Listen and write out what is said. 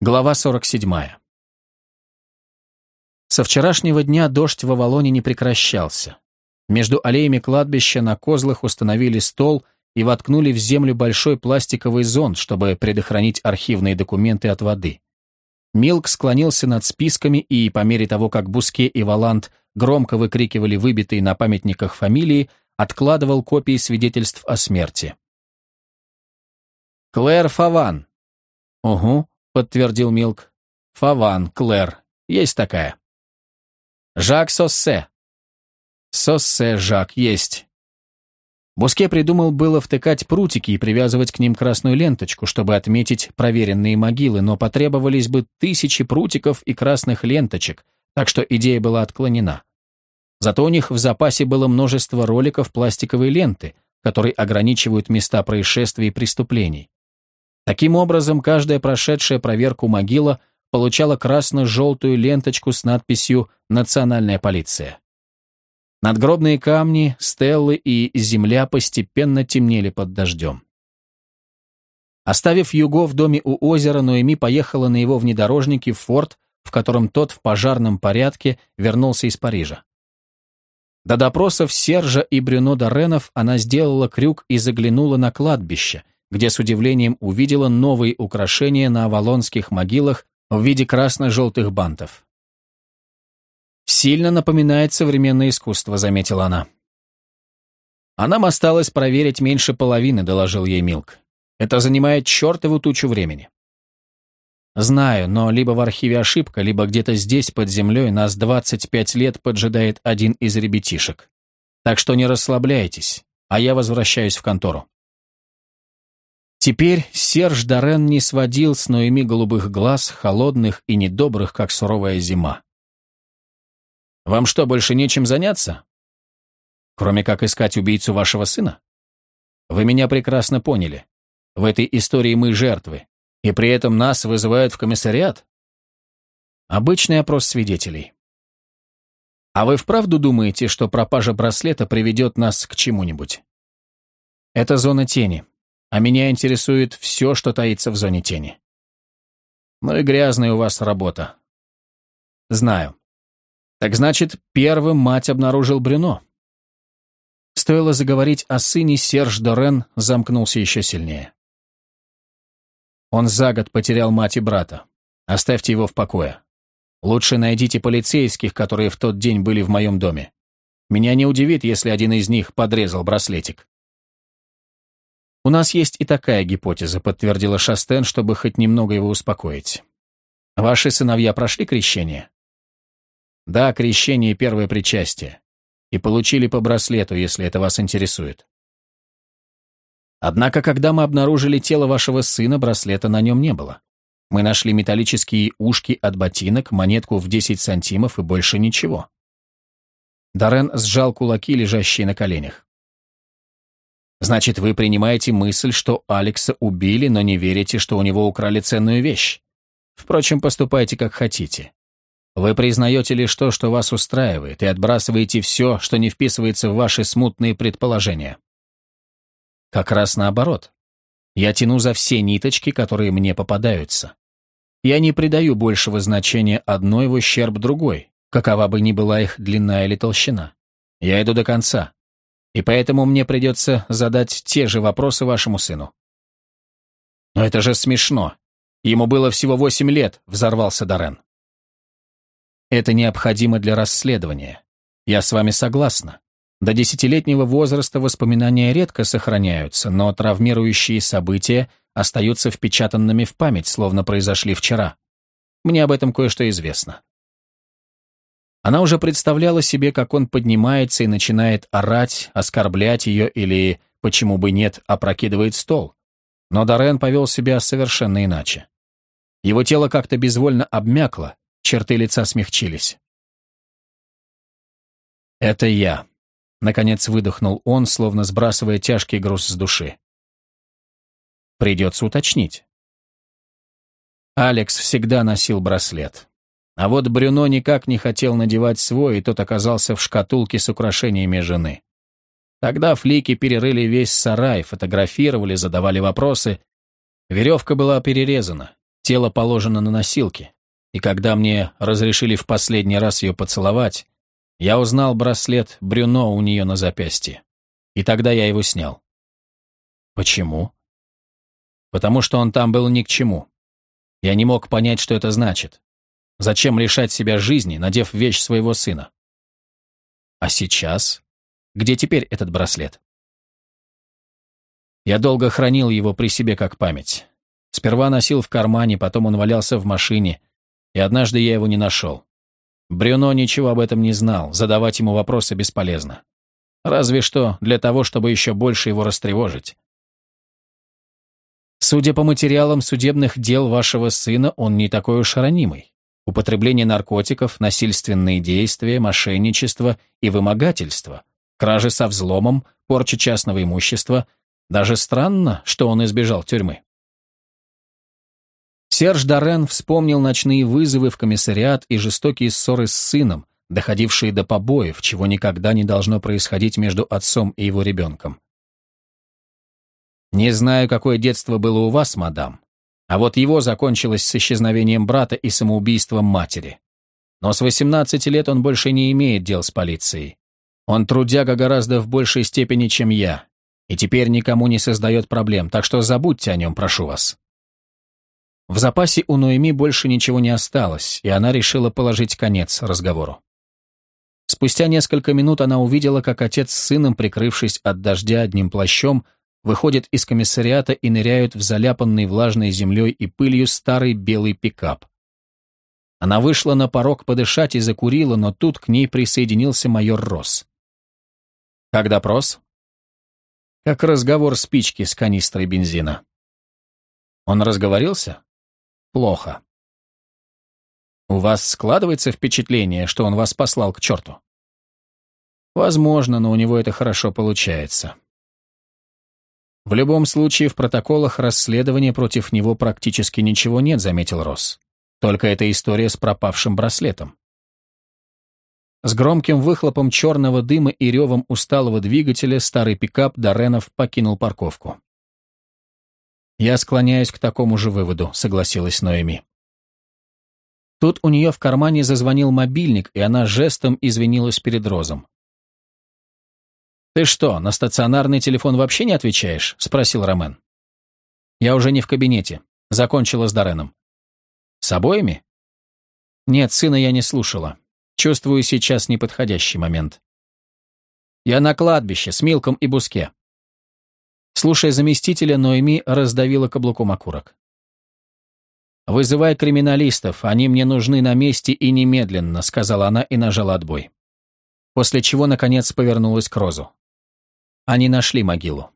Глава 47. Со вчерашнего дня дождь в Авалоне не прекращался. Между аллеями кладбища на козлах установили стол и воткнули в землю большой пластиковый зонд, чтобы предохранить архивные документы от воды. Милк склонился над списками и, по мере того, как Буске и Валант громко выкрикивали выбитые на памятниках фамилии, откладывал копии свидетельств о смерти. «Клэр Фаван». «Угу», подтвердил Милк. Фаван, Клэр. Есть такая. Жак Соссе. Соссе, Жак, есть. Буске придумал было втыкать прутики и привязывать к ним красную ленточку, чтобы отметить проверенные могилы, но потребовались бы тысячи прутиков и красных ленточек, так что идея была отклонена. Зато у них в запасе было множество роликов пластиковой ленты, которые ограничивают места происшествий и преступлений. Таким образом, каждая прошедшая проверку могила получала красно-желтую ленточку с надписью «Национальная полиция». Надгробные камни, стеллы и земля постепенно темнели под дождем. Оставив Юго в доме у озера, Ноэми поехала на его внедорожнике в форт, в котором тот в пожарном порядке вернулся из Парижа. До допросов Сержа и Брюно Доренов она сделала крюк и заглянула на кладбище – где с удивлением увидела новые украшения на авалонских могилах в виде красно-желтых бантов. «Сильно напоминает современное искусство», — заметила она. «А нам осталось проверить меньше половины», — доложил ей Милк. «Это занимает чертову тучу времени». «Знаю, но либо в архиве ошибка, либо где-то здесь, под землей, нас 25 лет поджидает один из ребятишек. Так что не расслабляйтесь, а я возвращаюсь в контору». Теперь Серж Дорен не сводил с Ноэми голубых глаз, холодных и недобрых, как суровая зима. «Вам что, больше нечем заняться? Кроме как искать убийцу вашего сына? Вы меня прекрасно поняли. В этой истории мы жертвы, и при этом нас вызывают в комиссариат? Обычный опрос свидетелей. А вы вправду думаете, что пропажа браслета приведет нас к чему-нибудь? Это зона тени, а меня интересует все, что таится в зоне тени. Ну и грязная у вас работа. Знаю. Так значит, первым мать обнаружил Брюно. Стоило заговорить о сыне, Серж Дорен замкнулся еще сильнее. Он за год потерял мать и брата. Оставьте его в покое. Лучше найдите полицейских, которые в тот день были в моем доме. Меня не удивит, если один из них подрезал браслетик. «У нас есть и такая гипотеза», — подтвердила Шастен, чтобы хоть немного его успокоить. «Ваши сыновья прошли крещение?» «Да, крещение первое причастие. И получили по браслету, если это вас интересует». Однако, когда мы обнаружили тело вашего сына, браслета на нем не было. Мы нашли металлические ушки от ботинок, монетку в 10 сантимов и больше ничего. Дорен сжал кулаки, лежащие на коленях. Значит, вы принимаете мысль, что Алекса убили, но не верите, что у него украли ценную вещь. Впрочем, поступайте как хотите. Вы признаете лишь то, что вас устраивает, и отбрасываете все, что не вписывается в ваши смутные предположения. Как раз наоборот. Я тяну за все ниточки, которые мне попадаются. Я не придаю большего значения одной в ущерб другой, какова бы ни была их длина или толщина. Я иду до конца и поэтому мне придется задать те же вопросы вашему сыну». «Но это же смешно. Ему было всего восемь лет», — взорвался Дорен. «Это необходимо для расследования. Я с вами согласна. До десятилетнего возраста воспоминания редко сохраняются, но травмирующие события остаются впечатанными в память, словно произошли вчера. Мне об этом кое-что известно. Она уже представляла себе, как он поднимается и начинает орать, оскорблять ее или, почему бы нет, опрокидывает стол. Но Дорен повел себя совершенно иначе. Его тело как-то безвольно обмякло, черты лица смягчились. «Это я», — наконец выдохнул он, словно сбрасывая тяжкий груз с души. «Придется уточнить». Алекс всегда носил браслет. А вот Брюно никак не хотел надевать свой, и тот оказался в шкатулке с украшениями жены. Тогда флики перерыли весь сарай, фотографировали, задавали вопросы. Веревка была перерезана. Тело положено на носилки, и когда мне разрешили в последний раз ее поцеловать, я узнал браслет Брюно у нее на запястье. И тогда я его снял. Почему? Потому что он там был ни к чему. Я не мог понять, что это значит. Зачем лишать себя жизни, надев вещь своего сына? А сейчас? Где теперь этот браслет? Я долго хранил его при себе как память. Сперва носил в кармане, потом он валялся в машине, и однажды я его не нашел. Брюно ничего об этом не знал, задавать ему вопросы бесполезно. Разве что для того, чтобы еще больше его растревожить. Судя по материалам судебных дел вашего сына, он не такой уж ранимый. Употребление наркотиков, насильственные действия, мошенничество и вымогательство, кражи со взломом, порча частного имущества. Даже странно, что он избежал тюрьмы. Серж Дорен вспомнил ночные вызовы в комиссариат и жестокие ссоры с сыном, доходившие до побоев, чего никогда не должно происходить между отцом и его ребенком. «Не знаю, какое детство было у вас, мадам, а вот его закончилось с исчезновением брата и самоубийством матери. Но с 18 лет он больше не имеет дел с полицией. Он трудяга гораздо в большей степени, чем я, и теперь никому не создает проблем, так что забудьте о нем, прошу вас». В запасе у Ноэми больше ничего не осталось, и она решила положить конец разговору. Спустя несколько минут она увидела, как отец с сыном, прикрывшись от дождя одним плащом, выходят из комиссариата и ныряют в заляпанный влажной землей и пылью старый белый пикап. Она вышла на порог подышать и закурила, но тут к ней присоединился майор Росс. Как допрос? Как разговор спички с канистрой бензина. Он разговорился? Плохо. У вас складывается впечатление, что он вас послал к черту? Возможно, но у него это хорошо получается. В любом случае, в протоколах расследования против него практически ничего нет, заметил Росс. Только эта история с пропавшим браслетом. С громким выхлопом черного дыма и ревом усталого двигателя старый пикап Доренов покинул парковку. «Я склоняюсь к такому же выводу», — согласилась Ноэми. Тут у нее в кармане зазвонил мобильник, и она жестом извинилась перед Розом. «Ты что, на стационарный телефон вообще не отвечаешь?» — спросил Ромен. «Я уже не в кабинете. Закончила с Дореном». «С обоими?» «Нет, сына я не слушала. Чувствую сейчас неподходящий момент». «Я на кладбище с Милком и Буске». Слушая заместителя, Ноэми раздавила каблуком окурок. «Вызывай криминалистов, они мне нужны на месте и немедленно», сказала она и нажала отбой. После чего, наконец, повернулась к Розу. Они нашли могилу.